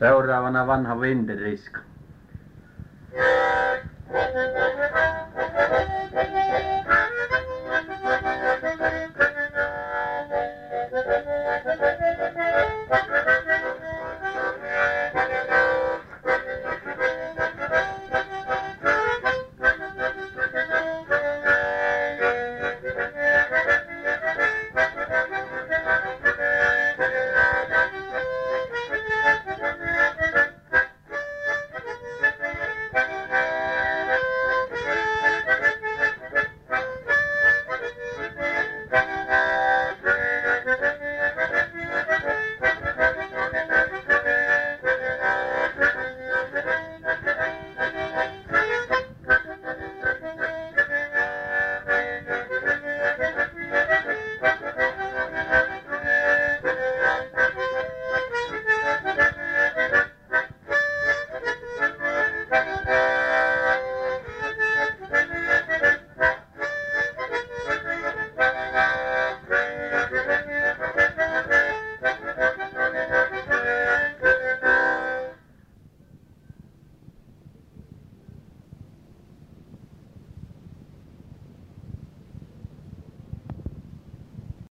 Seuraavana vanha vintiriska. Thank you.